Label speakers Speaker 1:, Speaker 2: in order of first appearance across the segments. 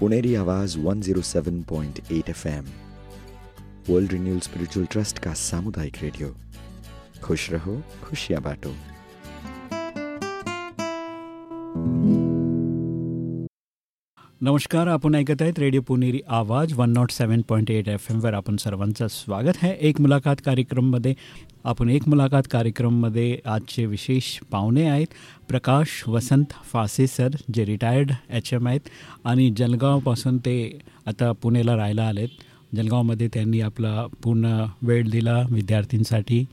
Speaker 1: Puneri Awaaz 107.8 FM World Renewal Spiritual Trust का सामुदायिक radio. खुश रहो खुशियां बांटो.
Speaker 2: नमस्कार आपण ऐकत आहेत radio Puneri Awaaz one nought seven point eight F एमवर आपण सर्वांचं स्वागत आहे. एक मुलाखत कार्यक्रममध्ये आपण एक मुलाखत कार्यक्रममध्ये आजचे विशेष पाहुणे आहेत. प्रकाश वसंत फासे सर जे रिटायर्ड एच एम आहेत आणि जलगावपासून ते आता पुणेला राहायला आलेत. जलगावमध्ये त्यांनी आपला पूर्ण वेळ दिला विद्यार्थ्यांसाठी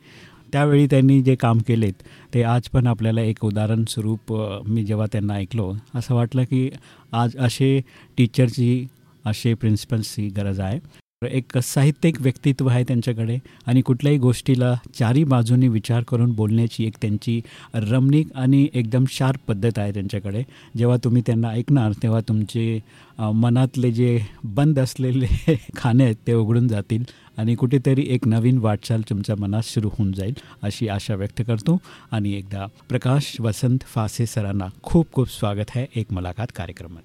Speaker 2: त्यावेळी त्यांनी जे काम केलेत ते आज पण आपल्याला एक उदाहरण स्वरूप मी जेव्हा त्यांना ऐकलो असं वाटलं की आज असे टीचरची असे प्रिन्सिपल्सची गरज आहे. एक साहित्यिक व्यक्तित्व आहे त्यांच्याकडे आणि कुठल्याही गोष्टीला चारी बाजूनी विचार करून बोलण्याची एक त्यांची रमणीक आणि एकदम शार्प पद्धत आहे त्यांच्याकडे. जेव्हा तुम्ही त्यांना ऐकणार तेव्हा तुमचे मनातले जे बंद असलेले खाणे आहेत ते उघडून जातील. आणि कुठेतरी एक नवीन वाटचाल तुमच्या मनात सुरू होऊन जाईल अशी आशा व्यक्त करतो. आणि एकदा प्रकाश वसंत फासे सरांना खूप खूप स्वागत आहे एक मुलाखत कार्यक्रमात.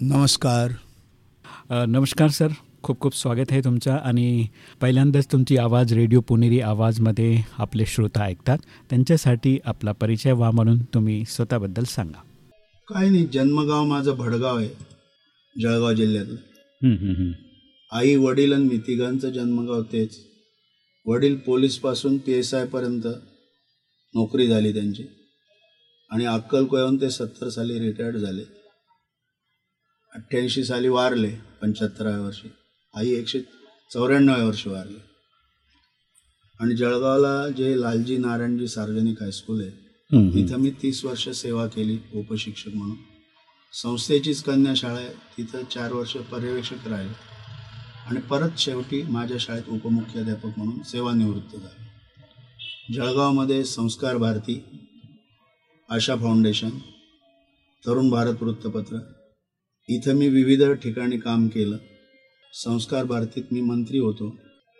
Speaker 3: नमस्कार.
Speaker 2: नमस्कार सर. खूप खूप स्वागत आहे तुमचं. आणि पहिल्यांदाच तुमची आवाज रेडिओ पुणेरी आवाजमध्ये आपले श्रोता ऐकतात. त्यांच्यासाठी आपला परिचय व्हा म्हणून तुम्ही स्वतःबद्दल सांगा.
Speaker 3: काय नाही जन्मगाव माझं भडगाव आहे जळगाव जिल्ह्यातलं. आई वडील आणि मी तिघांचं जन्मगाव तेच. वडील पोलीसपासून पी एस आयपर्यंत नोकरी झाली त्यांची. आणि अक्कलकोयाहून ते सत्तर साली रिटायर्ड झाले. अठ्ठ्याऐंशी साली वारले पंच्याहत्तराव्या वर्षी. आई एकशे चौऱ्याण्णव्या वर्षी वारले. आणि जळगावला जे लालजी नारायणजी सार्वजनिक हायस्कूल आहे तिथं मी तीस वर्ष सेवा केली उपशिक्षक म्हणून. संस्थेचीच कन्या शाळा आहे. तिथं चार वर्ष पर्यवेक्षक राहिले. आणि परत शेवटी माझ्या शाळेत उपमुख्याध्यापक म्हणून सेवानिवृत्त झाले. जळगावमध्ये संस्कार भारती आशा फाउंडेशन तरुण भारत वृत्तपत्र. इथं मी विविध ठिकाणी काम केलं. संस्कार भारतीत मी मंत्री होतो.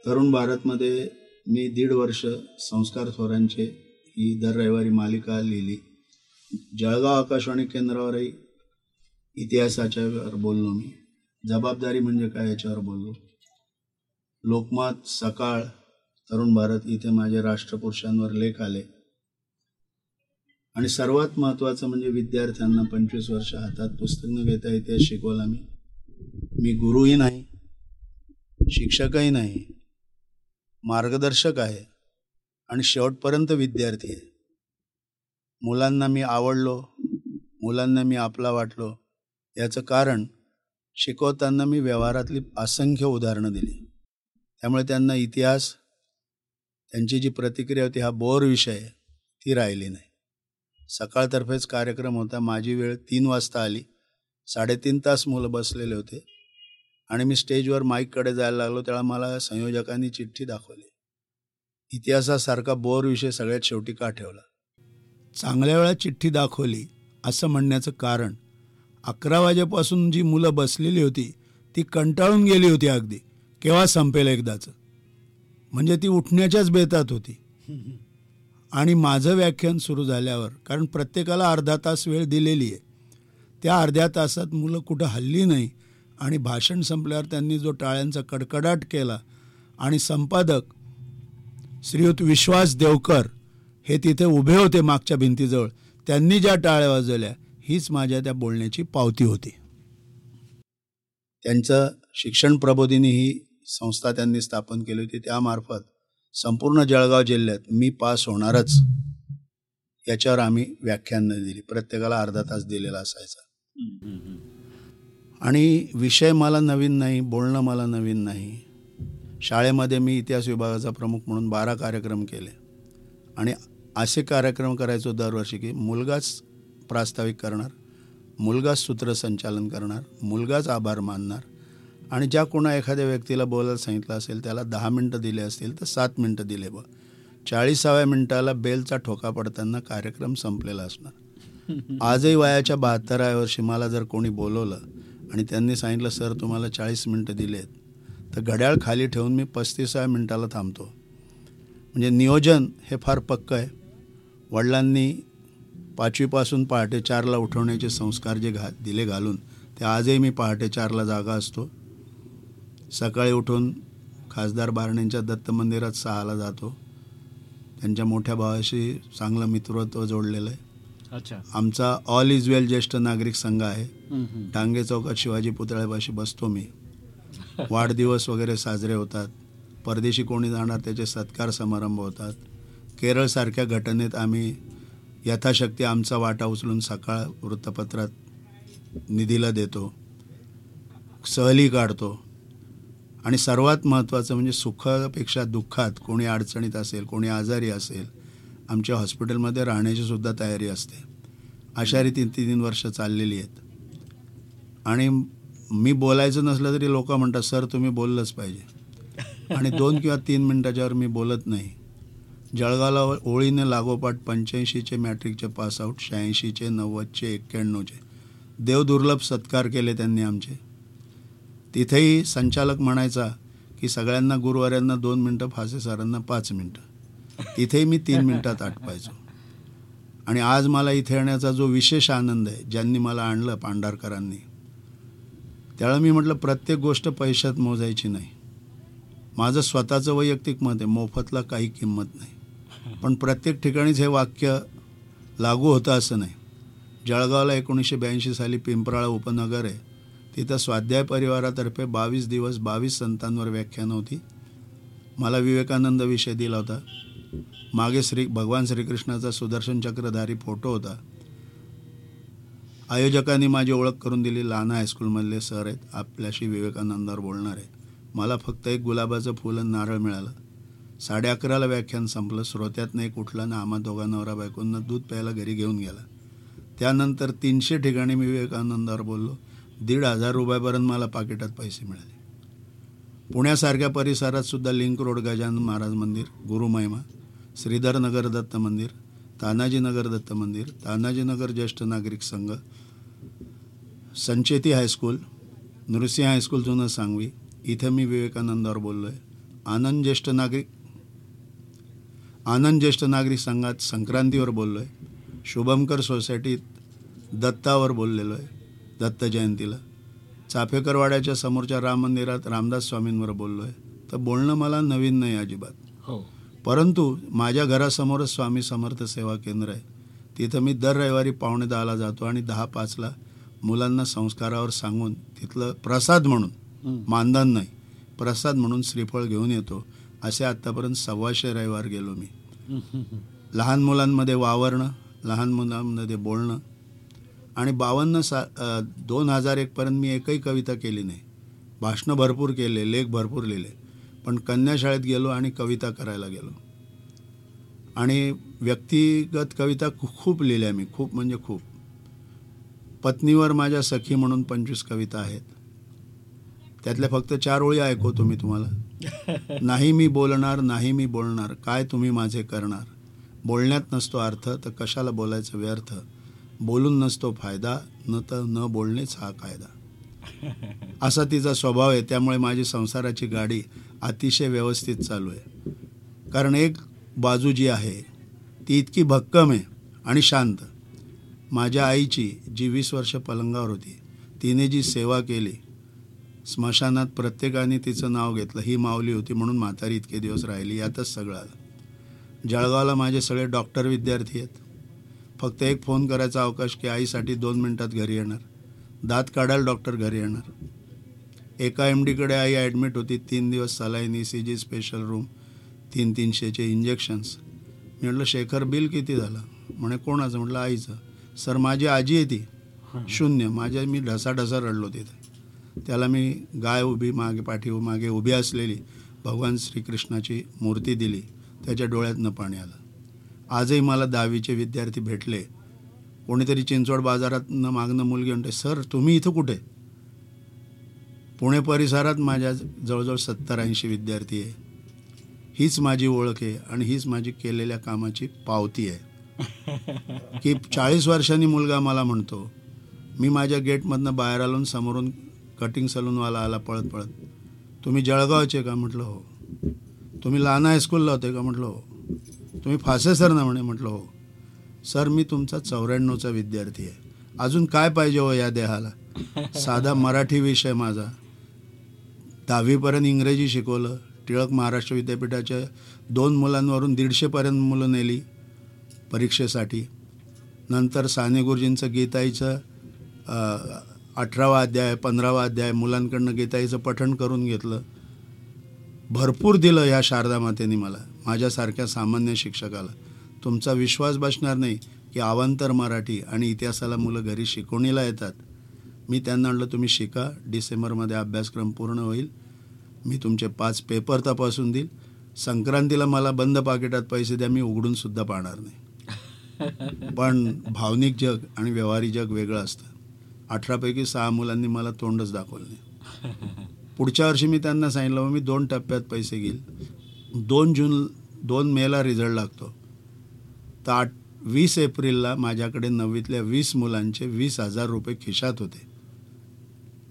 Speaker 3: तरुण भारतमध्ये मी दीड वर्ष संस्कार थोरांचे ही दर रविवारी मालिका लिहिली. जळगाव आकाशवाणी केंद्रावरही इतिहासाच्यावर बोललो मी. जबाबदारी म्हणजे काय याच्यावर बोललो? लोकमत सकाळ तरुण भारत इथे माझे राष्ट्रपुरुषांवर लेख आले. आणि सर्वात महत्त्वाचं म्हणजे विद्यार्थ्यांना पंचवीस वर्ष हातात पुस्तक न घेता इतिहास शिकवला मी. मी गुरुही नाही शिक्षकही नाही मार्गदर्शक आहे. आणि शेवटपर्यंत विद्यार्थी आहे मुलांना मी आवडलो मुलांना मी आपला वाटलो याचं कारण शिकवताना मी व्यवहारातली असंख्य उदाहरणं दिली. त्यामुळे त्यांना इतिहास त्यांची जी प्रतिक्रिया होती हा बोर विषय ती राहिली नाही. सकाळतर्फेच कार्यक्रम होता माझी वेळ तीन वाजता आली. साडेतीन तास मुलं बसलेले होते. आणि मी स्टेजवर माईककडे जायला लागलो त्याला मला संयोजकांनी चिठ्ठी दाखवली. इतिहासासारखा बोर विषय सगळ्यात शेवटी का ठेवला? चांगल्या वेळा चिठ्ठी दाखवली असं म्हणण्याचं कारण अकरा वाजेपासून जी मुलं बसलेली होती ती कंटाळून गेली होती अगदी केव्हा संपेल एकदाचं? म्हणजे ती उठण्याच्याच बेतात होती. आणि माझं व्याख्यान सुरू झाल्यावर कारण प्रत्येकाला अर्धा तास वेळ दिलेली आहे त्या अर्ध्या तासात मुलं कुठं हल्ली नाही आणि भाषण संपल्यावर त्यांनी जो टाळ्यांचा कडकडाट केला आणि संपादक श्रीयुत विश्वास देवकर हे तिथे उभे होते मागच्या भिंतीजवळ. त्यांनी ज्या टाळ्या वाजवल्या हीच माझ्या त्या बोलण्याची पावती होती. त्यांचं शिक्षण प्रबोधिनी ही संस्था त्यांनी स्थापन केली होती. त्यामार्फत संपूर्ण जळगाव जिल्ह्यात मी पास होणारच याच्यावर आम्ही व्याख्यान दिली. प्रत्येकाला अर्धा तास दिलेला असायचा. आणि विषय मला नवीन नाही बोलणं मला नवीन नाही. शाळेमध्ये मी इतिहास विभागाचा प्रमुख म्हणून बारा कार्यक्रम केले. आणि असे कार्यक्रम करायचो दरवर्षी की मुलगाच प्रास्ताविक करणार मुलगाच सूत्रसंचालन करणार मुलगाच आभार मानणार आणि ज्या कोणा एखाद्या व्यक्तीला बोलायला सांगितलं असेल त्याला दहा मिनटं दिले असतील तर सात मिनटं दिले ब चाळीसाव्या मिनटाला बेलचा ठोका पडताना कार्यक्रम संपलेला असणार. आजही वयाच्या बहात्तराव्या वर्षी मला जर कोणी बोलवलं आणि त्यांनी सांगितलं सर तुम्हाला चाळीस मिनटं दिलेत. तर घड्याळ खाली ठेवून मी पस्तीसाव्या मिनटाला थांबतो. म्हणजे नियोजन हे फार पक्कं आहे. वडिलांनी पाचवीपासून पहाटे चारला उठवण्याचे संस्कार जे घा दिले घालून ते आजही मी पहाटे चारला जागा असतो. सकाळी उठून खासदार बारणेंच्या दत्त मंदिरात सहाला जातो. त्यांच्या मोठ्या भावाशी चांगलं मित्रत्व जोडलेलं आहे.
Speaker 2: अच्छा.
Speaker 3: आमचा ऑल इज वेल ज्येष्ठ नागरिक संघ आहे. डांगे चौकात शिवाजी पुतळ्यापाशी बसतो मी. वाढदिवस वगैरे साजरे होतात. परदेशी कोणी जाणार त्याचे सत्कार समारंभ होतात. केरळसारख्या घटनेत आम्ही यथाशक्ती आमचा वाटा उचलून सकाळ वृत्तपत्रात निधीला देतो. सहली काढतो. आणि सर्वात महत्त्वाचं म्हणजे सुखापेक्षा दुःखात कोणी अडचणीत असेल कोणी आजारी असेल आमच्या हॉस्पिटलमध्ये राहण्याची सुद्धा तयारी असते. अशा रीती तीन तीन वर्ष चाललेली आहेत. आणि मी बोलायचं नसलं तरी लोक म्हणतात सर तुम्ही बोललंच पाहिजे. आणि दोन किंवा तीन मिनटाच्यावर मी बोलत नाही. जळगावला ओळीने लागोपाठ पंच्याऐंशीचे मॅट्रिकचे पासआउट शहाऐंशीचे नव्वदचे एक्क्याण्णवचे देवदुर्लभ सत्कार केले त्यांनी आमचे. तिथेही संचालक म्हणायचा की सगळ्यांना गुरुवाऱ्यांना दोन मिनटं फासे सरांना पाच मिनटं. तिथेही मी तीन मिनटात आटपायचो. आणि आज मला इथे येण्याचा जो विशेष आनंद आहे ज्यांनी मला आणलं पांढारकरांनी त्यावेळेला मी म्हटलं प्रत्येक गोष्ट पैशात मोजायची नाही. माझं स्वतःचं वैयक्तिक मत आहे मोफतला काही किंमत नाही. पण प्रत्येक ठिकाणीच हे वाक्य लागू होतं असं नाही. जळगावला एकोणीसशे ब्याऐंशी साली पिंपराळा उपनगर आहे. तिथं स्वाध्याय परिवारातर्फे बावीस दिवस बावीस संतांवर व्याख्यान होती. मला विवेकानंद विषय दिला होता. मागे श्री भगवान श्रीकृष्णाचा सुदर्शन चक्रधारी फोटो होता. आयोजकांनी माझी ओळख करून दिली. लाना हायस्कूलमधले सर आहेत. आपल्याशी विवेकानंदावर बोलणार आहे मला फक्त एक गुलाबाचं फुल आणि नारळ मिळालं. साडे अकराला व्याख्यान संपलं. श्रोत्यात एक कुठला ना आम्हा दोघा नवरा बायकोंना दूध प्यायला घरी घेऊन गेला. त्यानंतर तीनशे ठिकाणी मी विवेकानंदावर बोललो. दीड हजार रुपयापर्यंत मला पाकिटात पैसे मिळाले. पुण्यासारख्या परिसरात सुद्धा लिंक रोड गजानन महाराज मंदिर गुरुमहिमा श्रीधरनगर दत्त मंदिर तानाजीनगर दत्त मंदिर तानाजीनगर ज्येष्ठ नागरिक संघ संचेती हायस्कूल नृसिंह हायस्कूल जुनं सांगवी. इथं मी विवेकानंदावर बोललो आहे आनंद ज्येष्ठ नागरिक आनंद ज्येष्ठ नागरिक संघात संक्रांतीवर बोललो आहे शुभमकर सोसायटीत दत्तावर बोललेलो आहे दत्त जयंतीला. चाफेकरवाड्याच्या समोरच्या राम मंदिरात रामदास स्वामींवर बोललो आहे तर बोलणं मला नवीन नाही अजिबात.
Speaker 2: हो.
Speaker 3: परंतु माझ्या घरासमोरच स्वामी समर्थ सेवा केंद्र आहे. तिथं मी दर रविवारी पावणे दहाला जातो आणि दहा पाचला मुलांना संस्कारावर सांगून तिथलं प्रसाद म्हणून मानधन नाही प्रसाद म्हणून श्रीफळ घेऊन येतो असे आत्तापर्यंत सव्वाशे रविवार गेलो मी. लहान मुलांमध्ये वावरणं लहान मुलांमध्ये बोलणं आणि बावन्न सा दोन हजार एकपर्यंत मी एकही कविता केली नाही. भाषणं भरपूर केले लेख भरपूर लिहिले पण कन्या शाळेत गेलो आणि कविता करायला गेलो. आणि व्यक्तिगत कविता खूप लिहिल्या मी खूप म्हणजे खूप. पत्नीवर माझ्या सखी म्हणून पंचवीस कविता आहेत. त्यातल्या फक्त चार ओळी ऐकवतो मी तुम्हाला. नाही मी बोलणार नाही मी बोलणार काय तुम्ही माझे करणार? बोलण्यात नसतो अर्थ तर कशाला बोलायचं व्यर्थ? बोलून नसतो फायदा न तर न बोलणेच हा कायदा. असा तिचा स्वभाव आहे त्यामुळे माझी संसाराची गाडी अतिशय व्यवस्थित चालू आहे. कारण एक बाजू जी आहे ती इतकी भक्कम आहे आणि शांत. माझ्या आईची जी वीस वर्ष पलंगावर होती तिने जी सेवा केली स्मशानात प्रत्येकाने तिचं नाव घेतलं ही माऊली होती म्हणून म्हातारी इतके दिवस राहिली यातच सगळं आलं. जळगावला माझे सगळे डॉक्टर विद्यार्थी आहेत. फक्त एक फोन करायचा अवकाश की आईसाठी दोन मिनटात घरी येणार. दात काढायला डॉक्टर घरी येणार. एका एम डीकडे आई ॲडमिट होती तीन दिवस saline E C G special room तीन तीनशेचे इंजेक्शन्स मी म्हटलं शेखर बिल किती झालं? म्हणे कोणाचं? म्हटलं आईचं. सर माझी आजी आहे ती. शून्य. माझ्या मी ढसाढसा रडलो तिथे. त्याला मी गाय उभी मागे पाठीव मागे उभी असलेली भगवान श्रीकृष्णाची मूर्ती दिली. त्याच्या डोळ्यातनं पाणी आलं. आजही मला दहावीचे विद्यार्थी भेटले. कोणीतरी चिंचवड बाजारातनं मागणं मुलगी म्हणते सर तुम्ही इथं कुठे? पुणे परिसरात माझ्या जवळजवळ सत्तर ऐंशी विद्यार्थी आहे. हीच माझी ओळख आहे आणि हीच माझी केलेल्या कामाची पावती आहे. की चाळीस वर्षांनी मुलगा मला म्हणतो मी माझ्या गेटमधनं बाहेर आलो समोरून कटिंग सलूनवाला आला पळत पळत. तुम्ही जळगावचे का? म्हटलं हो. तुम्ही लहान हायस्कूलला होते का? म्हटलं हो. तुम्ही फासे सर ना म्हणे म्हटलं हो. सर मी तुमचा चौऱ्याण्णवचा विद्यार्थी आहे. अजून काय पाहिजे हो या देहाला? साधा मराठी विषय माझा. दहावीपर्यंत इंग्रजी शिकवलं. टिळक महाराष्ट्र विद्यापीठाच्या दोन मुलांवरून दीडशेपर्यंत मुलं नेली. परीक्षेसाठी. नंतर साने गुरुजींचं गीताईचं अठरावा अध्याय पंधरावा अध्याय मुलांकडनं गीताईचं पठण करून घेतलं. भरपूर दिलं ह्या शारदा मातेने मला माझ्यासारख्या सामान्य शिक्षकाला. तुमचा विश्वास बसणार नाही की अवांतर मराठी आणि इतिहासाला मुलं घरी शिकवणीला येतात. मी त्यांना म्हटलं तुम्ही शिका डिसेंबरमध्ये अभ्यासक्रम पूर्ण होईल. मी तुमचे पाच पेपर तपासून देईल. संक्रांतीला मला बंद पाकिटात पैसे द्या मी उघडूनसुद्धा पाहणार नाही. पण भावनिक जग आणि व्यवहारी जग वेगळं असतं. अठरापैकी सहा मुलांनी मला तोंडच दाखवलं नाही. पुढच्या वर्षी मी त्यांना सांगितलं "मग मी दोन टप्प्यात पैसे घेईल. दोन जून दोन मेला रिझल्ट लागतो. तर आठ वीस एप्रिलला माझ्याकडे नववीतल्या वीस मुलांचे वीस हजार रुपये खिशात होते.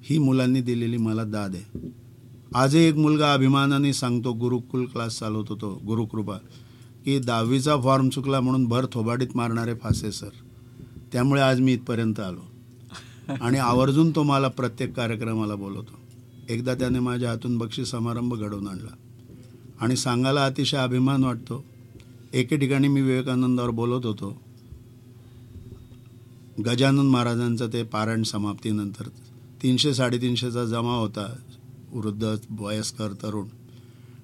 Speaker 3: ही मुलांनी दिलेली मला दाद आहे. आजही एक मुलगा अभिमानाने सांगतो गुरुकुल क्लास चालवत होतो गुरुकृपा. की दहावीचा फॉर्म चुकला म्हणून भर थोबाडीत मारणारे फासे सर त्यामुळे आज मी इथपर्यंत आलो. आणि आवर्जून तो मला प्रत्येक कार्यक्रमाला बोलवतो. एकदा त्याने माझ्या हातून बक्षीस समारंभ घडवून आणला. आणि सांगायला अतिशय अभिमान वाटतो. एके ठिकाणी मी विवेकानंदावर बोलत होतो. गजानन महाराजांचं ते पारायण समाप्तीनंतर तीनशे साडेतीनशेचा जमा होता. वृद्ध वयस्कर तरुण.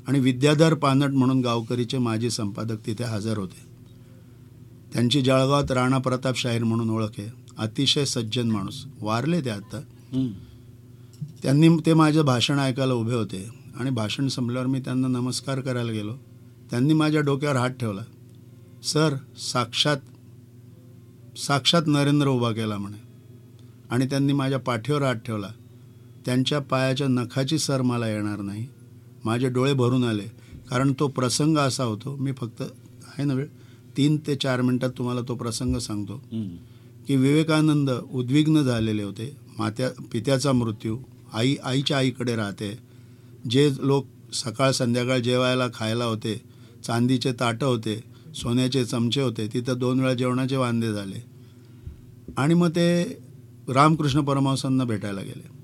Speaker 3: आणि विद्याधर पानट म्हणून गावकरीचे माजी संपादक तिथे हजर होते. त्यांची जळगावात राणा प्रताप शाहीर म्हणून ओळख आहे. अतिशय सज्जन माणूस. वारले ते आता. त्यांनी ते माझं भाषण ऐकायला उभे होते. आणि भाषण संपल्यावर मी त्यांना नमस्कार करायला गेलो. त्यांनी माझ्या डोक्यावर हात ठेवला. सर साक्षात साक्षात नरेंद्र उभा केला म्हणे. आणि त्यांनी माझ्या पाठीवर हात ठेवला. त्यांच्या पायाच्या नखाची सर मला येणार नाही. माझे डोळे भरून आले. कारण तो प्रसंग असा होतो मी फक्त आहे ना वेळ तीन ते चार मिनटात तुम्हाला तो प्रसंग सांगतो. की विवेकानंद उद्विग्न झालेले होते. मात्या पित्याचा मृत्यू आई आईच्या आईकडे राहते. जे लोक सकाळ संध्याकाळ जेवायला खायला होते चांदीचे ताटं होते सोन्याचे चमचे होते तिथं दोन वेळा जेवणाचे वांदे झाले. आणि मग ते रामकृष्ण परमहंसांना भेटायला गेले.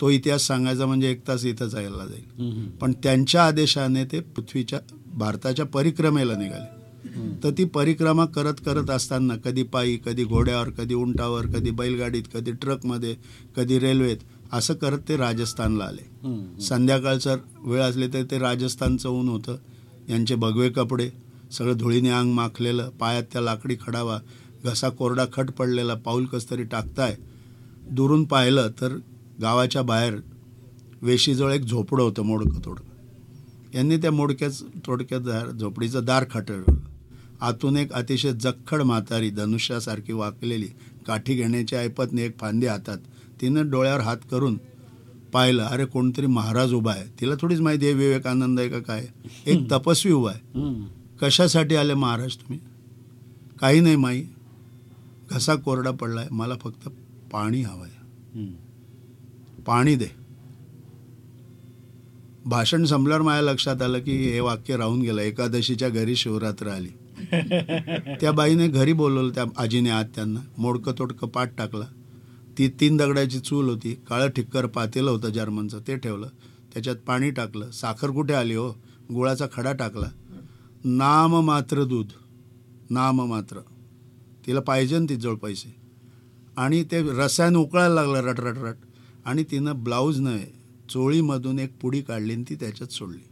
Speaker 3: तो इतिहास सांगायचा म्हणजे एक तास इथंच यायला जाईल. पण त्यांच्या आदेशाने ते पृथ्वीच्या भारताच्या परिक्रमेला निघाले. तर ती परिक्रमा करत करत असताना कधी पायी कधी घोड्यावर कधी उंटावर कधी बैलगाडीत कधी ट्रकमध्ये कधी रेल्वेत असं करत ते राजस्थानला आले. संध्याकाळचं वेळ असले तर ते राजस्थानचं ऊन होतं. यांचे भगवे कपडे सगळं धुळीने अंग माखलेलं पायात त्या लाकडी खडावा घसा कोरडा खट पडलेला पाऊल कस तरी टाकताय दुरून पाहिलं तर गावाच्या बाहेर वेशीजवळ एक झोपडं होतं मोडकं तोडकं. यांनी त्या मोडक्याच थोडक्यात दार झोपडीचं दार खटळलं आतून एक अतिशय जख्खड म्हातारी धनुष्यासारखी वाकलेली काठी घेण्याची ऐपतने एक फांदी हातात तिनं डोळ्यावर हात करून पाहिलं अरे कोणतरी महाराज उभा आहे. तिला थोडीच माहिती आहे विवेकानंद आहे का काय एक तपस्वी उभा आहे. कशासाठी आले महाराज तुम्ही? काही नाही माई. घसा कोरडा पडलाय. मला फक्त पाणी हवं आहे पाणी दे. भाषण संपल्यावर माझ्या लक्षात आलं की हे वाक्य राहून गेलं. एकादशीच्या घरी शिवरात्र आली. त्या बाईने घरी बोलवलं त्या आजीने आत त्यांना. मोडकं तोडकं पाठ टाकला. ती तीन दगडाची चूल होती. काळं ठिक्कर पातेलं होतं जर्मनचं. ते ठेवलं. त्याच्यात पाणी टाकलं. साखर कुठे आली हो? गुळाचा खडा टाकला. नाम मात्र दूध. नाम मात्र. तिला पाहिजे ना तिजवळ पैसे. आणि ते रसायन उकळायला लागलं रट रट रट आणि तिनं ब्लाऊज नव्हे चोळीमधून एक पुडी काढली आणि ती त्याच्यात सोडली.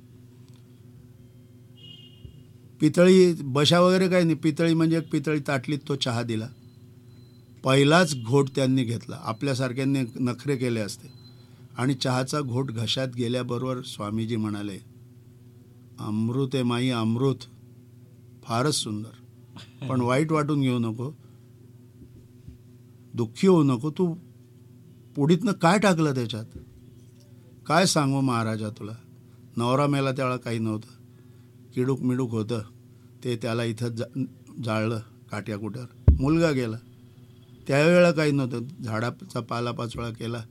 Speaker 3: पितळी बशा वगैरे काही नाही. पितळी म्हणजे एक पितळी ताटलीत तो चहा दिला. पहिलाच घोट त्यांनी घेतला. आपल्यासारख्यांनी नखरे केले असते. आणि चहाचा घोट घशात गेल्याबरोबर स्वामीजी म्हणाले अमृत आहे माई अमृत. फारच सुंदर. पण वाईट वाटून घेऊ नको. दुःखी होऊ नको. तू पुढीतनं काय टाकलं त्याच्यात? काय सांगू महाराजा तुला? नवरा मेला त्यावेळा काही नव्हतं. किडूक मिडूक होतं. ते त्याला इथं जा जाळलं काट्या कुट्यावर मुलगा गेला. त्यावेळेला काही नव्हतं. झाडाचा पालापाचोळा केला.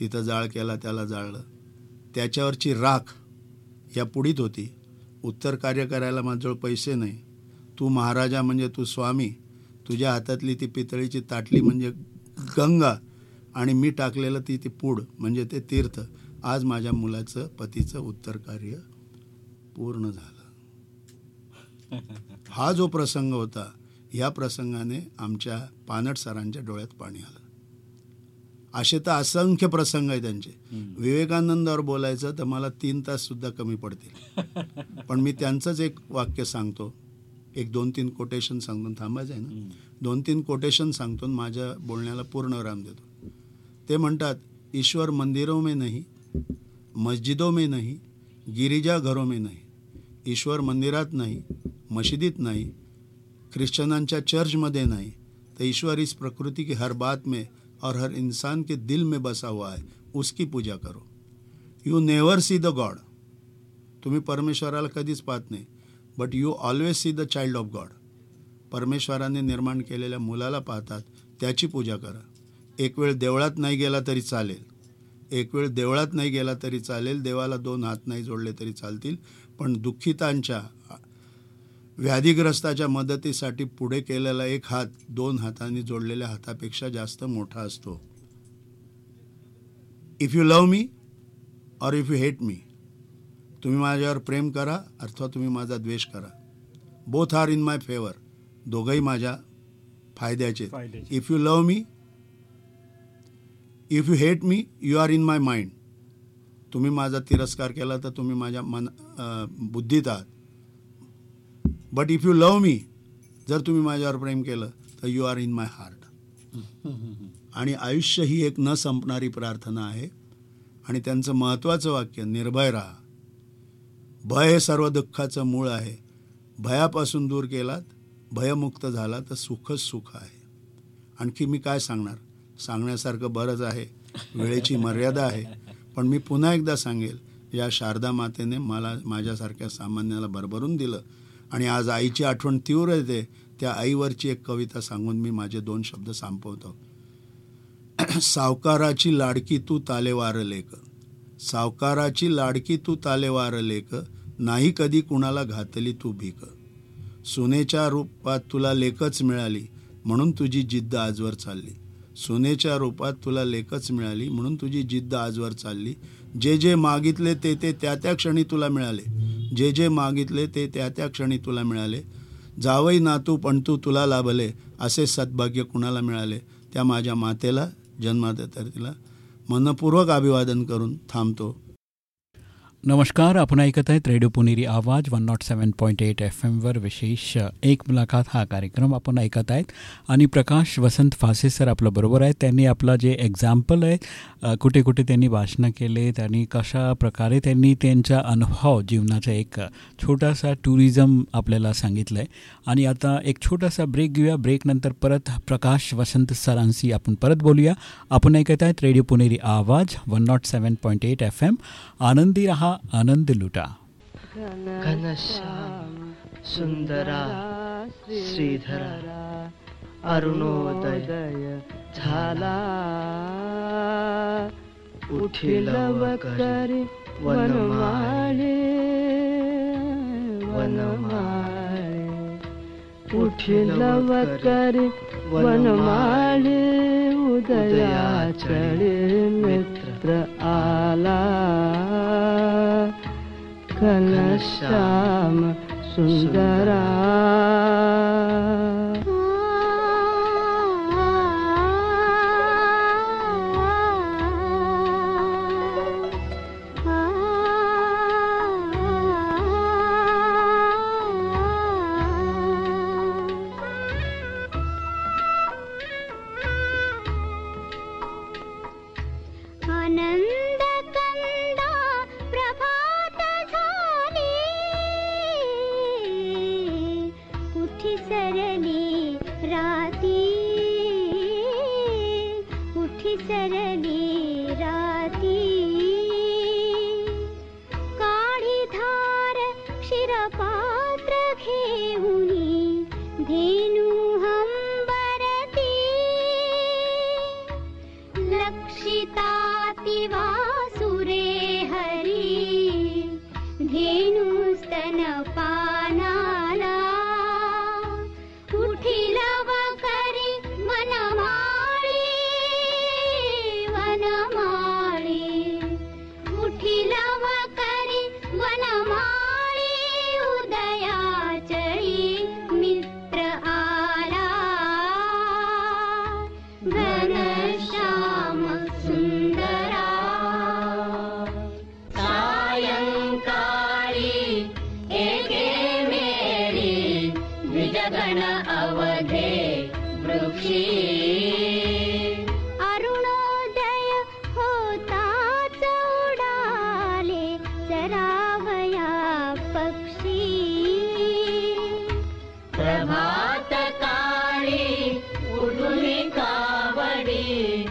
Speaker 3: तिथं जाळ केला त्याला जाळलं. त्याच्यावरची राख या पुढीत होती. उत्तर कार्य करायला माझ्याजवळ पैसे नाही. तू महाराजा म्हणजे तू स्वामी. तुझ्या हातातली ती पितळीची ताटली म्हणजे गंगा. आणि मी टाकलेलं ती ती पूड म्हणजे ते तीर्थ आज माझ्या मुलाचं पतीचं उत्तर कार्य पूर्ण झालं. हा जो प्रसंग होता या प्रसंगाने आमच्या पानट सरांच्या डोळ्यात पाणी आलं. असे तर असंख्य प्रसंग आहे त्यांचे. विवेकानंदावर बोलायचं तर मला तीन तास सुद्धा कमी पडतील. पण मी त्यांचंच एक वाक्य सांगतो. एक दोन तीन कोटेशन सांगतो थांबायचं आहे ना? दोन तीन कोटेशन सांगतो माझ्या बोलण्याला पूर्ण विराम देतो. ते म्हणतात ईश्वर मंदिरों में नाही मस्जिदों में नाही गिरिजा घरों में नाही ईश्वर मंदिरात नाही मशिदीत नाही ख्रिश्चनांच्या चर्चमध्ये नाही. तर ईश्वर इस प्रकृति की हर बात में और हर इंसान के दिल में बसा हुआ है उसकी पूजा करो। You never see the god तुम्ही परमेश्वराला कधीच पाहत नाही. But you always see the child of god परमेश्वराने निर्माण केलेल्या मुलाला पाहतात त्याची पूजा करा. एक वेळ देवळात नाही गेला तरी चालेल. एक वेळ देवळात नाही गेला तरी चालेल. देवाला दोन हात नाही जोडले तरी चालतील. पण दुःखितांच्या व्याधीग्रस्ताच्या मदतीसाठी पुढे केलेला एक हात दोन हातांनी जोडलेल्या हातापेक्षा जास्त मोठा असतो. इफ यू लव मी और इफ यू हेट मी तुम्ही माझ्यावर प्रेम करा अथवा तुम्ही माझा द्वेष करा. Both are in my favour दोघंही माझ्या फायद्याचे
Speaker 2: फायद्याचे.
Speaker 3: If you love me if you hate me you are in my mind तुम्ही माझा तिरस्कार केला तर तुम्ही माझ्या मन बुद्धीत आहात. But if you love me जर तुम्ही माझ्यावर प्रेम केलं तर you are in my heart आणि आयुष्य ही एक न संपणारी प्रार्थना आहे. आणि त्यांचं महत्त्वाचं वाक्य निर्भय राहा. भय हे सर्व दुःखाचं मूळ आहे. भयापासून दूर केलात भयमुक्त झाला तर सुखच सुख आहे. आणखी मी काय सांगणार? सांगण्यासारखं बरंच आहे. वेळेची मर्यादा आहे. पण मी पुन्हा एकदा सांगेल या शारदा मातेने मला माझ्यासारख्या सामान्याला भरभरून दिलं. आणि आज आईची आठवण तीव्र येते त्या आईवरची एक कविता सांगून मी माझे दोन शब्द संपवतो. सावकाराची लाडकी तू तालेवार लेख सावकाराची लाडकी तू तालेवार लेख नाही कधी कुणाला घातली तू भीक. सुनेच्या रूपात तुला लेखच मिळाली म्हणून तुझी जिद्द आजवर चालली. सुनेच्या रूपात तुला लेखच मिळाली म्हणून तुझी जिद्द आजवर चालली. जे जे मागितले ते ते त्या त्या क्षणी तुला मिळाले. जे जे मागितले ते त्या त्या क्षणी तुला मिळाले. जावई नातू पण तू तुला लाभले असे सद्भाग्य कुणाला मिळाले? त्या माझ्या मातेला जन्मातर तिला मनपूर्वक अभिवादन करून थांबतो.
Speaker 2: नमस्कार आपण ऐकत आहेत radio Puneri Awaaz one nought seven point eight F एमवर विशेष एक मुलाखत हा कार्यक्रम आपण ऐकत आहेत. आणि प्रकाश वसंत फासे सर आपलं बरोबर आहे त्यांनी आपलं जे एक्झाम्पल आहे कुठे कुठे त्यांनी भाषणं केले त्यांनी कशा प्रकारे त्यांनी त्यांचा अनुभव जीवनाचा एक छोटासा टुरिझम आपल्याला सांगितलं आहे आणि आता एक छोटासा ब्रेक घेऊया. ब्रेकनंतर परत प्रकाश वसंत सरांशी आपण परत बोलूया. आपण ऐकत आहेत radio Puneri Awaaz one nought seven point eight F M आनंदी रहा आनंद लुटा
Speaker 4: घनश्याम सुंदरा श्रीधरा अरुणोदय झाला। उठिल वकरी वनमाळे वनमाळे। उठिल वकरी वनमाळे उदयाचळे मित्र। आला। कनश्याम सुन्दरा।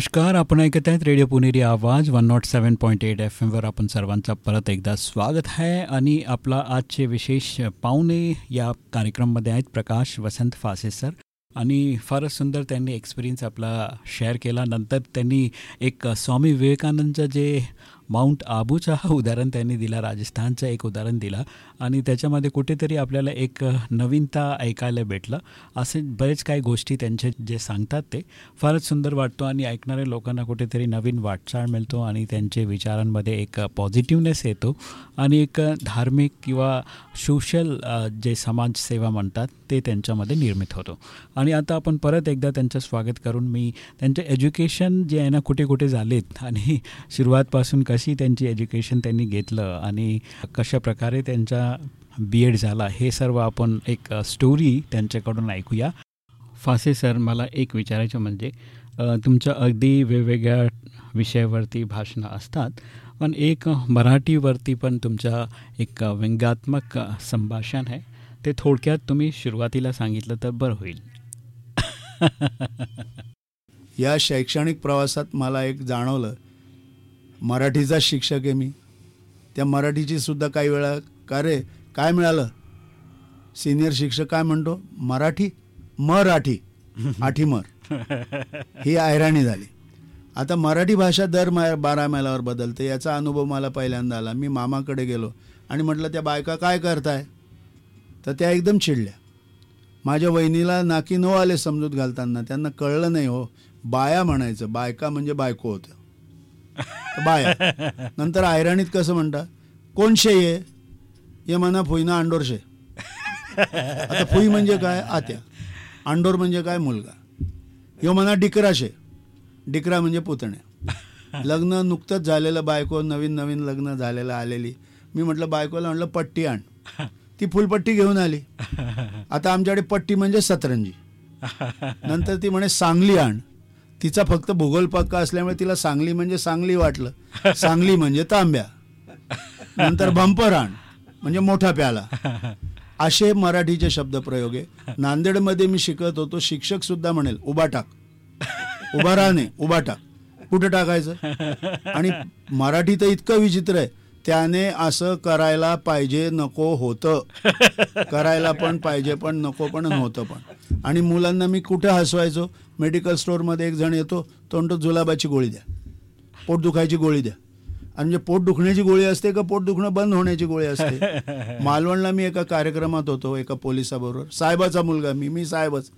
Speaker 2: नमस्कार आपण ऐकत आहेत radio Puneri Awaaz one nought seven point eight F एमवर आपण सर्वांचं परत एकदा स्वागत आहे आणि आपला आजचे विशेष पाहुणे या कार्यक्रममध्ये आहेत प्रकाश वसंत फासे सर. आणि फारच सुंदर त्यांनी एक्सपिरियन्स आपला शेअर केला. नंतर त्यांनी एक स्वामी विवेकानंदचं जे माउंट आबूचा हा उदाहरण त्यांनी दिला राजस्थानचं एक उदाहरण दिला आणि त्याच्यामध्ये कुठेतरी आपल्याला एक नवीनता ऐकायला भेटलं. असे बरेच काही गोष्टी त्यांचे जे सांगतात ते फारच सुंदर वाटतो आणि ऐकणाऱ्या लोकांना कुठेतरी नवीन वाटचाळ मिळतो आणि त्यांचे विचारांमध्ये एक पॉझिटिव्हनेस येतो. आणि एक धार्मिक किंवा सोशल जे समाजसेवा म्हणतात ते त्यांच्यामध्ये निर्मित होतो. आणि आता आपण परत एकदा त्यांचं स्वागत करून मी त्यांचे एज्युकेशन जे आहे ना कुठे कुठे झालेत आणि सुरुवातपासून कशी त्यांची एज्युकेशन त्यांनी घेतलं आणि कशा प्रकारे त्यांचा बी एड झाला हे सर्व आपण एक स्टोरी त्यांच्याकडून ऐकूया. फासे सर मला एक विचारायचं म्हणजे तुमच्या अगदी वेगवेगळ्या विषयावरती भाषणं असतात पण एक मराठीवरती पण तुमचा एक व्यंगात्मक संभाषण आहे. ते थोडक्यात तुम्ही सुरुवातीला सांगितलं तर बरं होईल.
Speaker 3: या शैक्षणिक प्रवासात मला एक जाणवलं मराठीचा शिक्षक आहे मी. त्या मराठीची सुद्धा काही वेळा का रे काय मिळालं? सिनियर शिक्षक काय म्हणतो? मराठी मराठी आठी मर. ही ऐराणी झाली. आता मराठी भाषा दर मा बारा मैलावर बदलते याचा अनुभव मला पहिल्यांदा आला. मी मामाकडे गेलो आणि म्हटलं त्या बायका काय करताय? तर त्या एकदम चिडल्या. माझ्या वहिनीला नाकी नो आले समजूत घालताना. त्यांना कळलं नाही हो बाया म्हणायचं. बायका म्हणजे बायको होतं. बाया. नंतर आयराणीत कसं म्हणता? कोण शे ये? ये म्हणा फुईना अंडोरशे आता फुई म्हणजे काय? आत्या. अंडोर म्हणजे काय? मुलगा. यो म्हणा डिकरा शे. डिकरा म्हणजे पुतण्या लग्न नुकतंच झालेलं बायको नवीन नवीन लग्न झालेलं आलेली. मी म्हटलं बायकोला म्हटलं पट्टी आण. ती फुलपट्टी घेऊन आली. आता आमच्याकडे पट्टी म्हणजे सतरंजी. नंतर ती म्हणे सांगली आण. तिचा फक्त भूगोल पक्का असल्यामुळे तिला सांगली म्हणजे सांगली वाटलं. सांगली म्हणजे तांब्या. नंतर भंपराण म्हणजे मोठा प्याला. असे मराठीचे शब्दप्रयोग आहे. नांदेडमध्ये मी शिकत होतो शिक्षक सुद्धा म्हणेल उभा टाक. उभा राहणे उभा टाक. कुठं टाकायचं? आणि मराठी तर इतकं विचित्र आहे त्याने असं करायला पाहिजे नको होतं. करायला पण पाहिजे पण नको पण नव्हतं पण. आणि मुलांना मी कुठे हसवायचो? मेडिकल स्टोअरमध्ये एक जण येतो तो म्हणतो जुलाबाची गोळी द्या. पोट दुखायची गोळी द्या. आणि म्हणजे पोट दुखण्याची गोळी असते का पोट दुखणं बंद होण्याची गोळी असते? मालवणला मी एका कार्यक्रमात होतो एका पोलिसाबरोबर. साहेबाचा मुलगा मी मी साहेबच.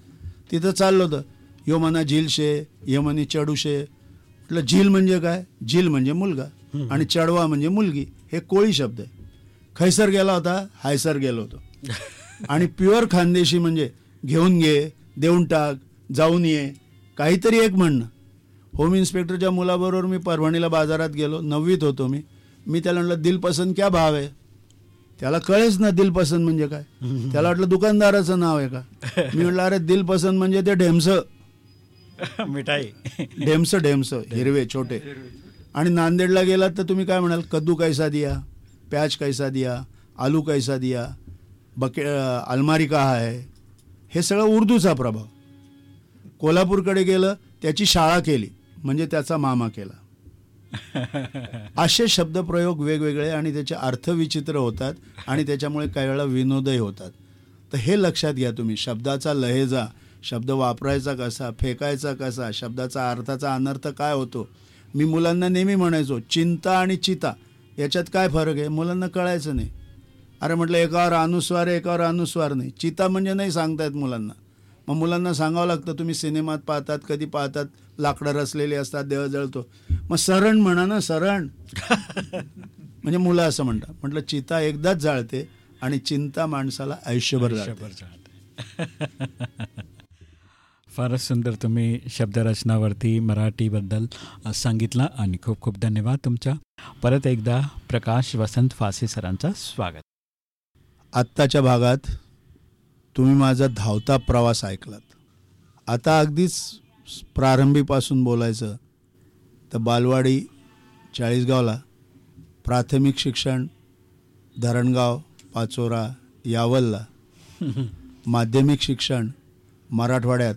Speaker 3: तिथं चाललो होतं. यो म्हणा झीलशे ये म्हणे चडूशे. म्हटलं झील म्हणजे काय? झील म्हणजे मुलगा आणि चढवा म्हणजे मुलगी. हे कोळी शब्द आहे. खैसर गेला होता हायसर गेलो होतो. आणि प्युअर खानदेशी म्हणजे घेऊन घे देऊन टाक जाऊन ये काहीतरी एक म्हणणं. होम इन्स्पेक्टरच्या मुलाबरोबर मी परभणीला बाजारात गेलो. नववीत होतो मी. मी त्याला म्हटलं दिल पसंत क्या भाव आहे त्याला कळेच ना दिलपसंत म्हणजे काय. त्याला वाटलं दुकानदाराचं नाव आहे का? मी म्हटलं अरे दिलपसंत म्हणजे ते ढेमस.
Speaker 2: मिठाई.
Speaker 3: ढेमस ढेमस हिरवे छोटे. आणि नांदेडला गेलात तर तुम्ही काय म्हणाल? कद्दू कैसा दिया? प्याज कैसा दिया? आलू कैसा दिया? बके अलमारी का आहे हे सगळं उर्दूचा प्रभाव. कोल्हापूरकडे गेलं त्याची शाळा केली म्हणजे त्याचा मामा केला. असे शब्दप्रयोग वेगवेगळे आणि त्याचे अर्थ विचित्र होतात आणि त्याच्यामुळे काही वेळा विनोदही होतात. तर हे लक्षात घ्या तुम्ही शब्दाचा लहेजा शब्द वापरायचा कसा फेकायचा कसा शब्दाचा अर्थाचा अनर्थ काय होतो? मी मुलांना नेहमी म्हणायचो चिंता आणि चिता याच्यात काय फरक आहे? मुलांना कळायचं नाही. अरे म्हटलं एकावर अनुस्वार आहे एकावर अनुस्वार नाही. चिता म्हणजे नाही सांगतायत मुलांना. मग मुलांना सांगावं लागतं तुम्ही सिनेमात पाहतात कधी पाहतात लाकडं रचलेली असतात देह जळतो. मग सरण म्हणा ना सरण. म्हणजे मुलं असं म्हणतात. म्हटलं चिता एकदाच जाळते आणि चिंता माणसाला आयुष्यभर जाळते.
Speaker 2: फारच सुंदर तुम्ही शब्दरचनावरती मराठीबद्दल सांगितलं आणि खूप खूप धन्यवाद तुमच्या परत एकदा प्रकाश वसंत फासे सरांचं स्वागत.
Speaker 3: आत्ताच्या भागात तुम्ही माझा धावता प्रवास ऐकलात. आता अगदीच प्रारंभीपासून बोलायचं तर बालवाडी चाळीसगावला प्राथमिक शिक्षण धरणगाव पाचोरा यावलला. माध्यमिक शिक्षण मराठवाड्यात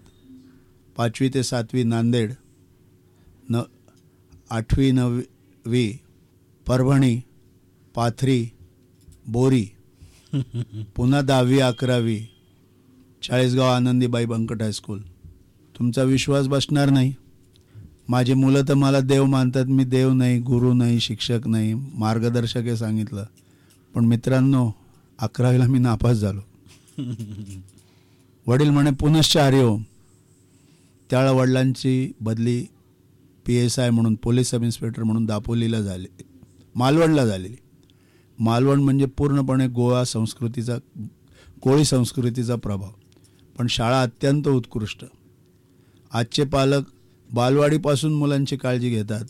Speaker 3: पाचवी ते सातवी नांदेड न आठवी नववी परभणी पाथरी बोरी. पुन्हा दहावी अकरावी चाळीसगाव आनंदीबाई बंकट हायस्कूल तुमचा विश्वास बसणार नाही. माझी मुलं तर मला देव मानतात. मी देव नाही गुरु नाही शिक्षक नाही मार्गदर्शक हे सांगितलं. पण मित्रांनो अकरावीला मी नापास झालो. वडील म्हणे पुनश्च हरिओम त्यावेळा वडिलांची बदली पी एस आय म्हणून पोलीस सब इन्स्पेक्टर म्हणून दापोलीला झाली मालवणला झालेली. मालवण म्हणजे पूर्णपणे गोवा संस्कृतीचा कोळी संस्कृतीचा प्रभाव. पण शाळा अत्यंत उत्कृष्ट. आजचे पालक बालवाडीपासून मुलांची काळजी घेतात.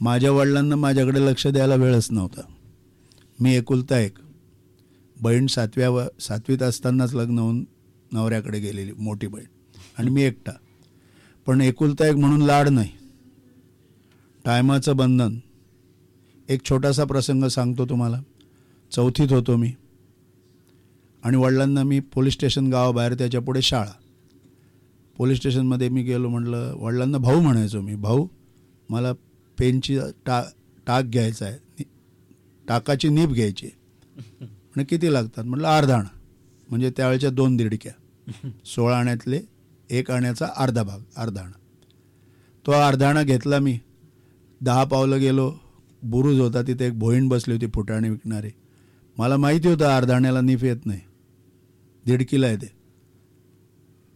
Speaker 3: माझ्या वडिलांना माझ्याकडे लक्ष द्यायला वेळच नव्हता. मी एकुलता एक. बहीण सातव्या व सातवीत असतानाच लग्न होऊन नवऱ्याकडे गेलेली मोठी बहीण. आणि मी एकटा. पण एकुलता एक म्हणून लाड नाही. टायमाचं बंधन. एक छोटासा प्रसंग सांगतो तुम्हाला. चौथीत होतो मी. आणि वडिलांना मी पोलीस स्टेशन गावाबाहेर त्याच्यापुढे शाळा. पोलीस स्टेशनमध्ये मी गेलो म्हटलं वडिलांना भाऊ म्हणायचो मी भाऊ मला पेनची टा टाक घ्यायचा आहे टाकाची नीप घ्यायची म्हणजे किती लागतात? म्हटलं अर्धा आणा. म्हणजे त्यावेळेच्या दोन दिडक्या. सोळा आण्यातले एक आण्याचा अर्धा भाग अर्धा आणा. तो अर्धा आणा घेतला मी. दहा पावलं गेलो. बुरुज होता तिथे एक भोईण बसली होती फुटाणे विकणारी. मला माहिती होतं अर्धाण्याला नीफ येत नाही. दिडकीला येते.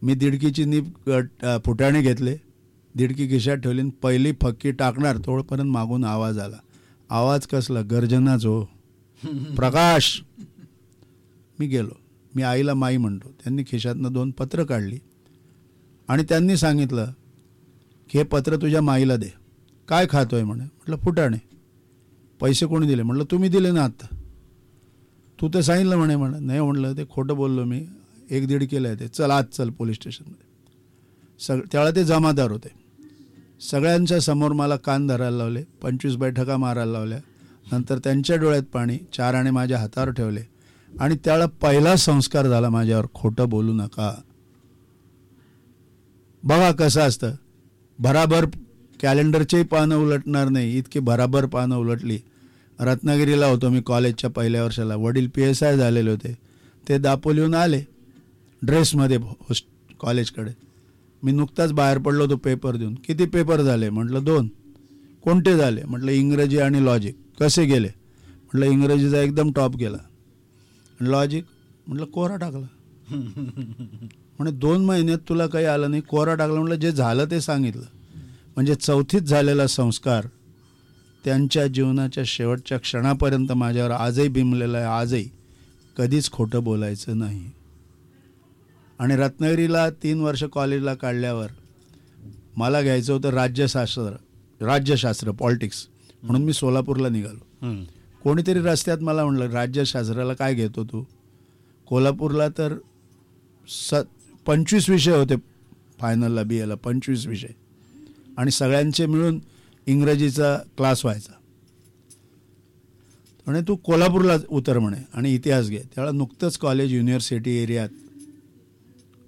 Speaker 3: मी दिडकीची नीप फुटाणे घेतले. दिडकी खिशात ठेवली आणि पहिली फक्की टाकणार तोडपर्यंत मागून आवाज आला. आवाज कसला? गर्जनाच हो. प्रकाश! मी गेलो. मी आईला माई म्हणतो. त्यांनी खिशातनं दोन पत्र काढली. आणि त्यांनी सांगितलं की हे पत्र तुझ्या माईला दे. काय खातोय? म्हणे. म्हटलं फुटाणे. पैसे कोणी दिले? म्हटलं तुम्ही दिले ना आत्ता तू तर सांगितलं म्हणे म्हण नाही म्हणलं ते खोटं बोललो मी. एक दीड केलं आहे ते. चल आज चल पोलीस स्टेशनमध्ये. सग त्यावेळेला ते जमादार होते. सगळ्यांच्या समोर मला कान धरायला लावले पंचवीस बैठका मारायला लावल्या. नंतर त्यांच्या डोळ्यात पाणी चार आणे माझ्या हातावर ठेवले. आणि त्याला पहिला संस्कार झाला माझ्यावर खोटं बोलू नका. बघा कसं असतं. भराभर कॅलेंडरचेही पानं उलटणार नाही इतकी भराभर पानं उलटली. रत्नागिरीला होतो मी कॉलेजच्या पहिल्या वर्षाला. वडील पी एस आय झालेले होते. ते दापोलीहून आले ड्रेसमध्ये होस्ट कॉलेजकडे. मी नुकताच बाहेर पडलो होतो पेपर देऊन. किती पेपर झाले? म्हटलं दोन. कोणते झाले? म्हटलं इंग्रजी आणि लॉजिक. कसे गेले? म्हटलं इंग्रजीचा एकदम टॉप गेला. लॉजिक म्हटलं कोरा टाकला. म्हणजे दोन महिन्यात तुला काही आलं नाही. कोरा टाकला म्हटलं जे झालं ते सांगितलं. म्हणजे चौथीत झालेला संस्कार त्यांच्या जीवनाच्या शेवटच्या क्षणापर्यंत माझ्यावर आजही बिंबलेला आहे. आजही कधीच खोटं बोलायचं नाही. आणि रत्नागिरीला तीन वर्ष कॉलेजला काढल्यावर मला घ्यायचं होतं राज्यशास्त्र राज्यशास्त्र पॉलिटिक्स. म्हणून मी सोलापूरला निघालो. कोणीतरी रस्त्यात मला म्हणलं राज्यशास्त्राला काय घेतो तू? कोल्हापूरला तर स पंचवीस विषय होते फायनलला बी एला पंचवीस विषय. आणि सगळ्यांचे मिळून इंग्रजीचा क्लास व्हायचा. म्हणे तू कोल्हापूरला उतर म्हणे आणि इतिहास घे. त्यावेळेला नुकतंच कॉलेज युनिव्हर्सिटी एरियात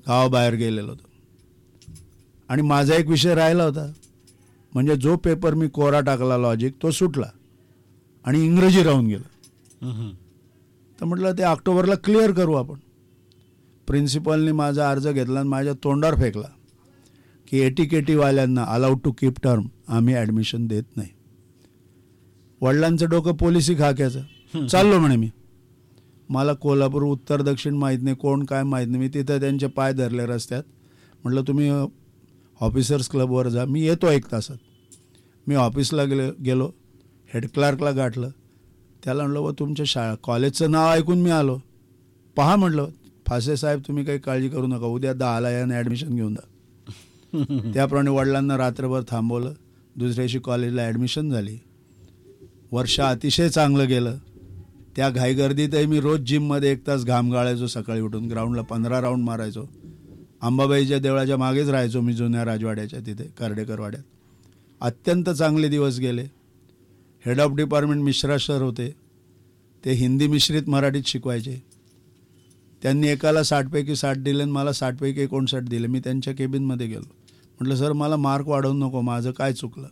Speaker 3: गावाबाहेर गेलेलो होतो. आणि माझा एक विषय राहिला होता. म्हणजे जो पेपर मी कोरा टाकला लॉजिक तो सुटला. आणि इंग्रजी राहून गेला. तर म्हटलं ते ऑक्टोबरला क्लिअर करू आपण. प्रिन्सिपलनी माझा अर्ज घेतला आणि माझ्या तोंडावर फेकला. की एटी केटीवाल्यांना अलाउड टू कीप टर्म आम्ही ॲडमिशन देत नाही. वडिलांचं डोकं पोलिसी खाक्याचं. चाललो म्हणे मी. मला कोल्हापूर उत्तर दक्षिण माहीत नाही कोण काय माहीत नाही. मी तिथं त्यांचे पाय धरले रस्त्यात. म्हटलं तुम्ही ऑफिसर्स क्लबवर जा. मी येतो एक तासात. मी ऑफिसला गेलो गेलो. हेड क्लार्कला गाठलं. त्याला म्हटलं व तुमच्या शाळा कॉलेजचं नाव ऐकून मी आलो. पहा म्हटलं फासे साहेब तुम्ही काही काळजी करू नका. उद्या दहाला याने ॲडमिशन घेऊन जा. त्याप्रमाणे वडिलांना रात्रभर थांबवलं. दुसऱ्याशी कॉलेजला ॲडमिशन झाली. वर्ष अतिशय चांगलं गेलं. त्या घाईगर्दीतही मी रोज जिममध्ये एक तास घाम गाळायचो सकाळी उठून. ग्राउंडला पंधरा राऊंड मारायचो. अंबाबाईच्या देवळाच्या मागेच राहायचो मी जुन्या राजवाड्याच्या तिथे कर्डेकरवाड्यात. अत्यंत चांगले दिवस गेले. Head of department Mishra sir होते. ते हिंदी मिश्रित मराठीत शिकवायचे. त्यांनी एकाला साठपैकी साठ दिले आणि मला साठपैकी एकोणसाठ दिले. मी त्यांच्या केबिनमध्ये गेलो. म्हटलं सर मला मार्क वाढवू नको माझं काय चुकलं?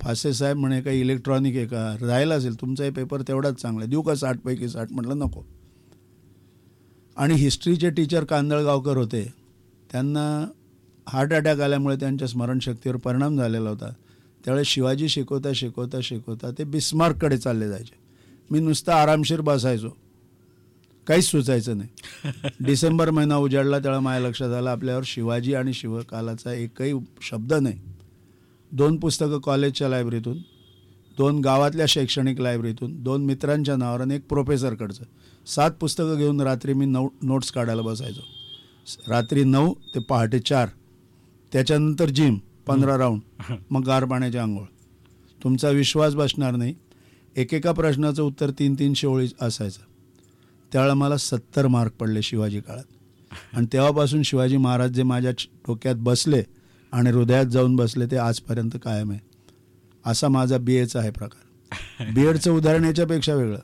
Speaker 3: फासे साहेब म्हणे काही इलेक्ट्रॉनिक आहे का? राहिला असेल तुमचाही पेपर तेवढाच चांगला आहे. देऊ का साठपैकी साठ? म्हटलं नको. आणि हिस्ट्रीचे टीचर कांदळगावकर होते. त्यांना हार्ट अटॅक आल्यामुळे त्यांच्या स्मरणशक्तीवर परिणाम झालेला होता. त्यावेळेस शिवाजी शिकवता शिकवता शिकवता ते बिस्मार्ककडे चालले जायचे. मी नुसता आरामशीर बसायचो. काहीच सुचायचं नाही. डिसेंबर महिना उजाडला त्याला माझ्या लक्षात आलं आपल्यावर शिवाजी आणि शिवकालाचा एकही शब्द नाही. दोन पुस्तकं कॉलेजच्या लायब्ररीतून दोन गावातल्या शैक्षणिक लायब्ररीतून दोन मित्रांच्या नावावर आणि एक प्रोफेसरकडचं. सात पुस्तकं घेऊन रात्री मी नऊ नोट्स काढायला बसायचो. रात्री नऊ ते पहाटे चार. त्याच्यानंतर जिम पंधरा राऊंड मग गार पाण्याची आंघोळ. तुमचा विश्वास बसणार नाही. एकेका प्रश्नाचं उत्तर तीन तीनशे ओळी असायचं. त्यावेळेला मला सत्तर मार्क पडले शिवाजी काळात. आणि तेव्हापासून शिवाजी महाराज जे माझ्या डोक्यात बसले आणि हृदयात जाऊन बसले ते आजपर्यंत कायम आहे. असा माझा बी एचा आहे प्रकार. बी एडचं उदाहरण याच्यापेक्षा वेगळं.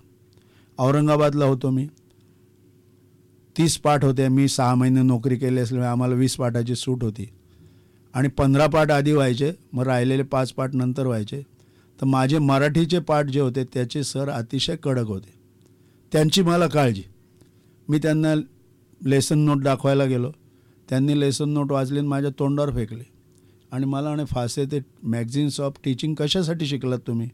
Speaker 3: औरंगाबादला होतो मी. तीस पाठ होते. मी सहा महिने नोकरी केली असल्यामुळे आम्हाला वीस पाठाची सूट होती. आणि पंधरा पाठ आधी व्हायचे मग राहिलेले पाच पाठ नंतर व्हायचे. तर माझे मराठीचे पाठ जे होते त्याचे सर अतिशय कडक होते. त्यांची मला काळजी. मी त्यांना लेसन नोट दाखवायला गेलो. त्यांनी लेसन नोट वाचली आणि माझ्या तोंडावर फेकले. आणि मला म्हणे फासे ते मॅगझिन्स ऑफ टीचिंग कशासाठी शिकलात तुम्ही?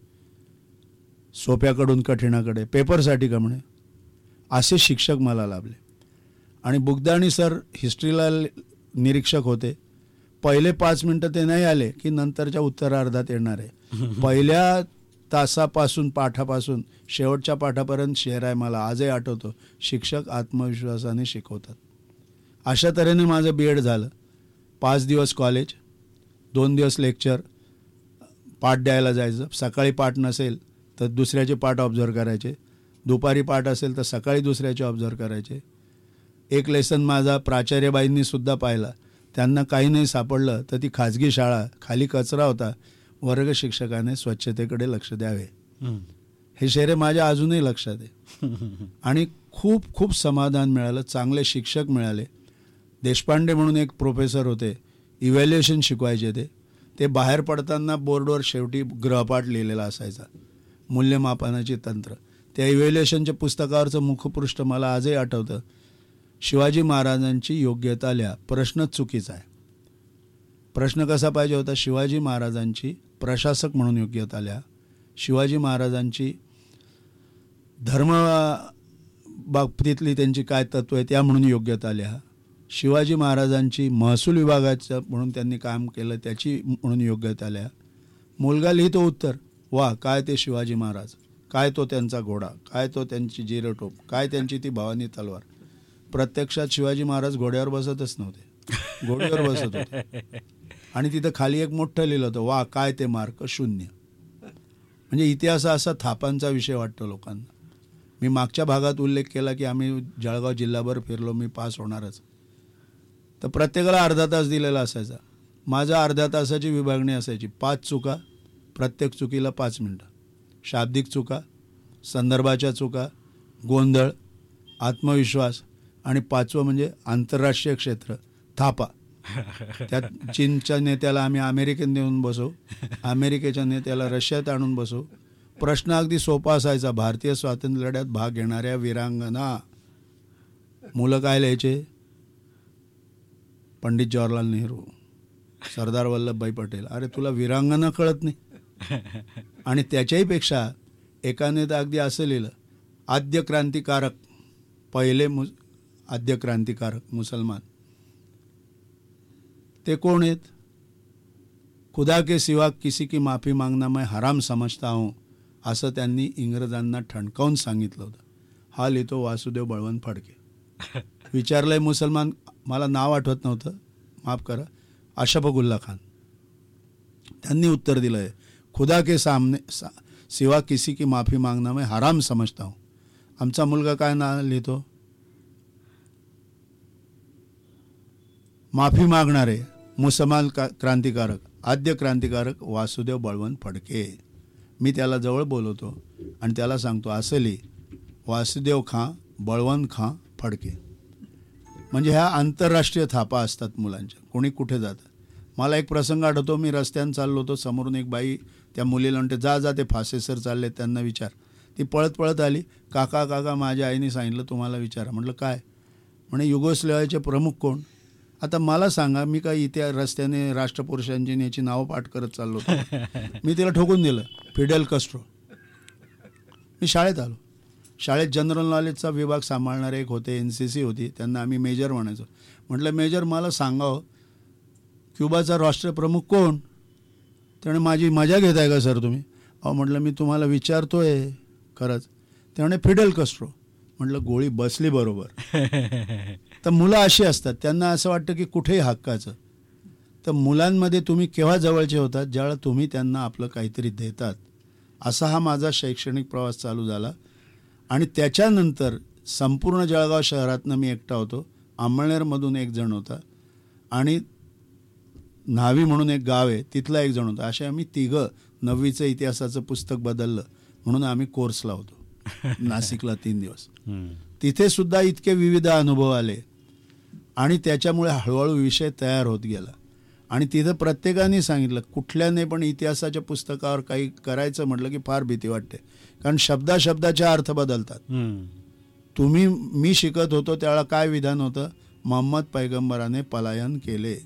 Speaker 3: सोप्याकडून कठीणाकडे पेपरसाठी का म्हणे? असे शिक्षक मला लाभले. आणि बुगदाणी सर हिस्ट्रीला निरीक्षक होते. पहिले पाच मिनटं ते नाही आले की नंतरच्या उत्तरार्धात येणार आहे. पहिल्या तासापासून पाठापासून शेवटच्या पाठापर्यंत शेअर आहे मला आजही आठवतो. शिक्षक आत्मविश्वासाने शिकवतात. अशा तऱ्हेने माझं बी एड झालं. पाच दिवस कॉलेज दोन दिवस लेक्चर पाठ द्यायला जायचं. सकाळी पाठ नसेल तर दुसऱ्याचे पाठ ऑब्झर्व करायचे. दुपारी पाठ असेल तर सकाळी दुसऱ्याचे ऑब्झर्व करायचे. एक लेसन माझा प्राचार्यबाईंनीसुद्धा पाहिला. त्यांना काही नाही सापडलं तर ती खाजगी शाळा खाली कचरा होता. वर्ग शिक्षकाने स्वच्छतेकडे लक्ष द्यावे. हे शेरे माझ्या अजूनही लक्षात आहे. आणि खूप खूप समाधान मिळालं चांगले शिक्षक मिळाले. देशपांडे म्हणून एक प्रोफेसर होते इव्हॅल्युएशन शिकवायचे ते. ते बाहेर पडताना बोर्डवर शेवटी ग्रहपाठ लिहिलेला असायचा मूल्यमापनाची तंत्र. त्या इव्हॅल्युएशनच्या पुस्तकावरचं मुखपृष्ठ मला आजही आठवतं. शिवाजी महाराजांची योग्यता लिहा प्रश्नच चुकीचा आहे. प्रश्न कसा पाहिजे होता? शिवाजी महाराजांची प्रशासक म्हणून योग्यता आल्या. शिवाजी महाराजांची धर्म बाबतीतली त्यांची काय तत्व आहे त्या म्हणून योग्यता आल्या. शिवाजी महाराजांची महसूल विभागाचं म्हणून त्यांनी काम केलं त्याची म्हणून योग्यता आल्या. मुलगा लिहितो उत्तर वा काय ते शिवाजी महाराज? काय तो त्यांचा घोडा? काय तो त्यांची जिरटोप? काय त्यांची ती भवानी तलवार? प्रत्यक्षात शिवाजी महाराज घोड्यावर बसतच नव्हते. घोड्यावर बसत होते. आणि तिथं खाली एक मोठं लिहिलं होतं वा काय ते मार्क? शून्य. म्हणजे इतिहास हा असा थापांचा विषय वाटतो लोकांना. मी मागच्या भागात उल्लेख केला की आम्ही जळगाव जिल्हाभर फिरलो मी पास होणारच. तर प्रत्येकाला अर्धा तास दिलेला असायचा. माझा अर्ध्या तासाची विभागणी असायची. पाच चुका प्रत्येक चुकीला पाच मिनटं. शाब्दिक चुका संदर्भाच्या चुका गोंधळ आत्मविश्वास आणि पाचवं म्हणजे आंतरराष्ट्रीय क्षेत्र थापा. त्यात चीनच्या नेत्याला आम्ही अमेरिकेत नेऊन बसू अमेरिकेच्या नेत्याला रशियात आणून बसू. प्रश्न अगदी सोपा असायचा भारतीय स्वातंत्र्य लढ्यात भाग घेणाऱ्या वीरांगना मुलं काय लिहायचे? पंडित जवाहरलाल नेहरू सरदार वल्लभभाई पटेल. अरे तुला वीरांगना कळत नाही. आणि त्याच्याही पेक्षा एकाने तर अगदी असं लिहिलं आद्य क्रांतिकारक पहिले मु आद्य क्रांतिकारक मुसलमान. ते कोण आहेत? खुदा के सिवा किसी की माफी मागना मैं हराम समजता हूँ असं त्यांनी इंग्रजांना ठणकावून सांगितलं होतं. हा लिहितो वासुदेव बळवंत फडके. विचारलंय मुसलमान मला नाव आठवत नव्हतं. माफ करा. अशफकुल्ला खान. त्यांनी उत्तर दिलं आहे खुदा के सामने सा, सिवा किसी की माफी मागना मैं हराम समजता हूँ. आमचा मुलगा काय नाव लिहितो? माफी मागणारे. मुसलमान का क्रांतिकारक आद्य क्रांतिकारक वासुदेव बळवंत फडके. मी त्याला जवळ बोलवतो आणि त्याला सांगतो असं लिही वासुदेव खां बळवंत खां फडके. म्हणजे ह्या आंतरराष्ट्रीय थापा असतात मुलांच्या कोणी कुठे जातात मला एक प्रसंग आठवतो मी रस्त्यानं चाललो होतो समोरून एक बाई त्या मुलीला म्हणते जा जा ते फासे सर चालले त्यांना विचार. ती पळत पळत आली काका काका माझ्या आईने सांगितलं तुम्हाला विचारा. म्हटलं काय? म्हणे युगोस्लेवाचे प्रमुख कोण? आता मला सांगा मी काय इथे रस्त्याने राष्ट्रपुरुषांची याची नावं पाठ करत चाललो मी तिला ठोकून दिलं फिडेल कस्ट्रो मी शाळेत आलो. शाळेत जनरल नॉलेजचा विभाग सांभाळणारे एक होते एन सी सी होती त्यांना आम्ही मेजर म्हणायचो. म्हटलं मेजर मला सांगावं क्युबाचा राष्ट्रप्रमुख कोण? त्याने माझी मजा घेत आहे का सर तुम्ही? अहो म्हटलं मी तुम्हाला विचारतोय. खरंच. ते म्हणे फिडेल कस्ट्रो म्हटलं गोळी बसली बरोबर. तर मुलं अशी असतात त्यांना असं वाटतं की कुठेही हक्काचं. तर मुलांमध्ये तुम्ही केव्हा जवळचे होतात ज्यावेळेला तुम्ही त्यांना आपलं काहीतरी देतात. असा हा माझा शैक्षणिक प्रवास चालू झाला. आणि त्याच्यानंतर संपूर्ण जळगाव शहरातनं मी एकटा होतो. आंबळनेरमधून एक जण होता. आणि न्हावी म्हणून एक गाव आहे तिथला एक जण होता. असे आम्ही तिघं नववीचं इतिहासाचं पुस्तक बदललं. म्हणून आम्ही कोर्सला होतो. नाशिकला तीन दिवस. तिथे सुद्धा इतके विविध अनुभव आले. आणि त्याच्यामुळे हळूहळू विषय तयार होत गेला. आणि तिथं प्रत्येकाने सांगितलं कुठल्याने पण इतिहासाच्या पुस्तकावर काही करायचं म्हटलं की फार भीती वाटते. कारण शब्दा शब्दाचे अर्थ बदलतात. तुम्ही मी शिकत होतो त्यावेळेला काय विधान होतं? मोहम्मद पैगंबराने पलायन केले.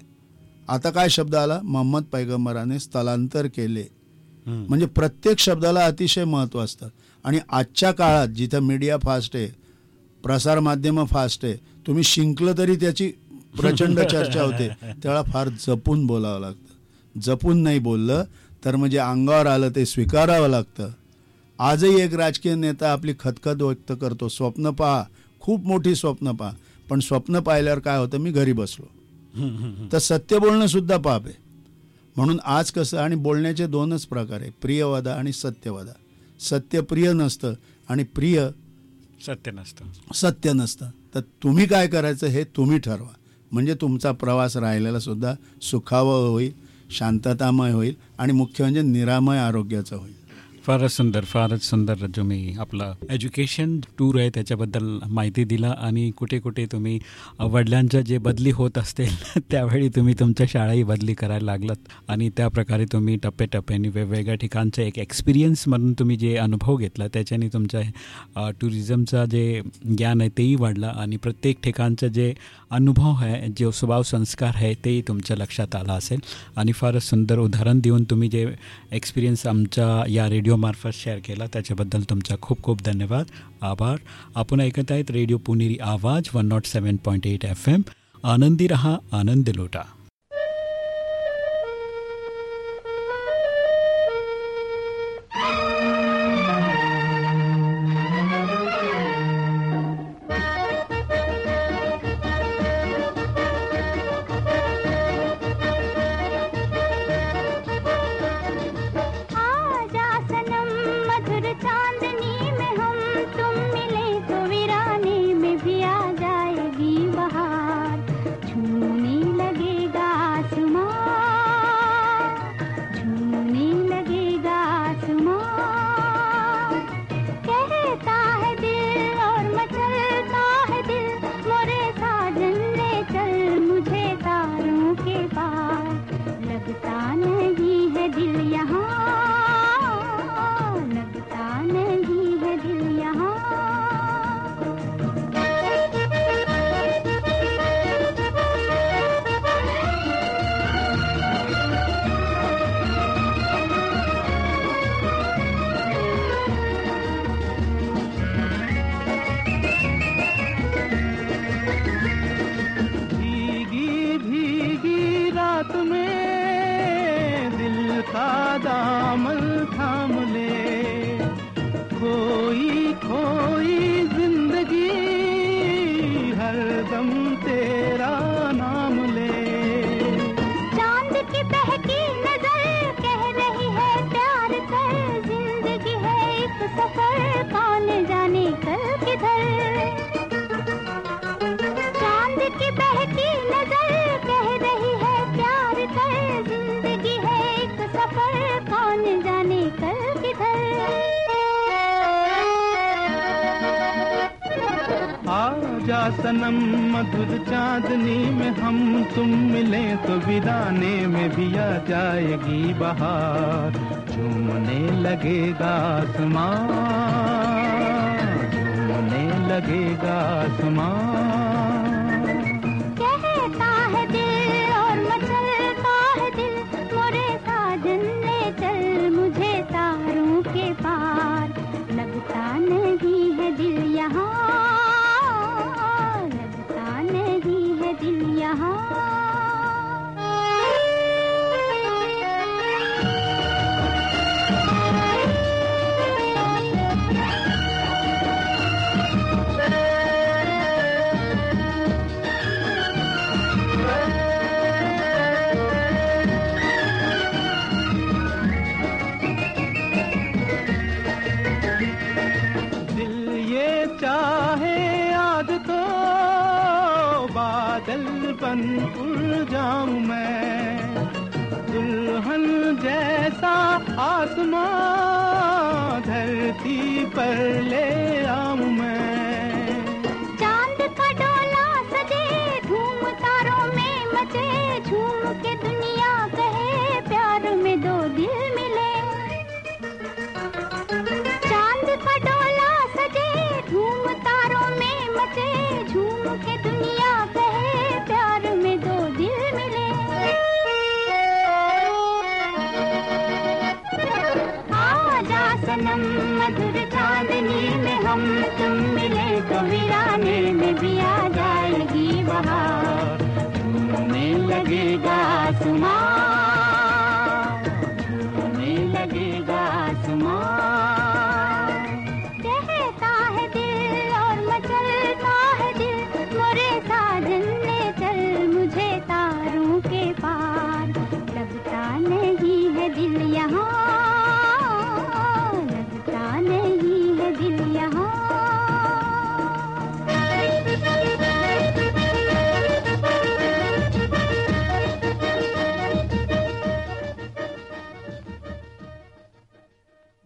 Speaker 3: आता काय शब्द आला? मोहम्मद पैगंबराने स्थलांतर केले. म्हणजे प्रत्येक शब्दाला अतिशय महत्त्व असतं. आणि आजच्या काळात जिथं मीडिया फास्ट आहे प्रसारमाध्यमं फास्ट आहे तुम्ही शिंकलं तरी त्याची प्रचंड चर्चा होते. त्याला फार जपून बोलावं लागतं. जपून नाही बोललं तर म्हणजे अंगावर आलं ते स्वीकारावं लागतं. आजही एक राजकीय नेता आपली खतखत व्यक्त करतो. स्वप्न पहा. खूप मोठी स्वप्न पहा. पण स्वप्न पाहिल्यावर काय होतं? मी घरी बसलो. तर सत्य बोलणं सुद्धा पाप आहे. म्हणून आज कसं आणि बोलण्याचे दोनच प्रकार आहे. प्रियवादा आणि सत्यवादा. सत्य प्रिय नसतं आणि प्रिय
Speaker 2: सत्य नसतं.
Speaker 3: सत्य नसतं. तर तुम्ही काय करायचं हे तुम्ही ठरवा. म्हणजे तुमचा प्रवास राहिलेला सुद्धा सुखावं होईल शांततामय होईल आणि मुख्य म्हणजे निरामय आरोग्याचं होईल.
Speaker 2: फारच सुंदर फारच सुंदर तुम्ही आपलं एज्युकेशन टूर आहे त्याच्याबद्दल माहिती दिला आणि कुठे कुठे तुम्ही वडिलांच्या जे बदली होत असतील त्यावेळी तुम्ही तुमच्या शाळाही बदली करायला लागलात. आणि त्या प्रकारे तुम्ही टप्प्याटप्प्याने वेगवेगळ्या ठिकाणचं एक एक्सपिरियन्स म्हणून तुम्ही जे अनुभव घेतला त्याच्याने तुमच्या टुरिझमचा जे ज्ञान आहे तेही वाढलं आणि प्रत्येक ठिकाणचं जे अनुभव आहे जे स्वभाव संस्कार आहे तेही तुमच्या लक्षात आला असेल. आणि फारच सुंदर उदाहरण देऊन तुम्ही जे एक्सपिरियन्स आमच्या या रेडिओमार्फत शेअर केला. त्याच्याबद्दल तुमचा खूप खूप धन्यवाद. आभार. आपण ऐकत आहेत radio Puneri Awaaz one nought seven point eight F M आनंदी रहा आनंद लोटा.
Speaker 5: सफ़र कौन जाने कल किधर? चाँद की बहकी नज़र कह रही है, प्यार कर ज़िंदगी है, एक सफ़र कौन जाने कल किधर?
Speaker 6: आजा सनम मधुर चांदनी में हम तुम मिले तो विदाने में भी आ जाएगी बहार। झूमने लगेगा आसमां झूमने लगेगा आसमां। बादल बन उड़ जाऊँ मैं। दुल्हन जैसा आसमां धरती पर ले आऊँ मैं।
Speaker 5: चाँद का डोला सजे, धूम तारों में मचे, झूम के दुनिया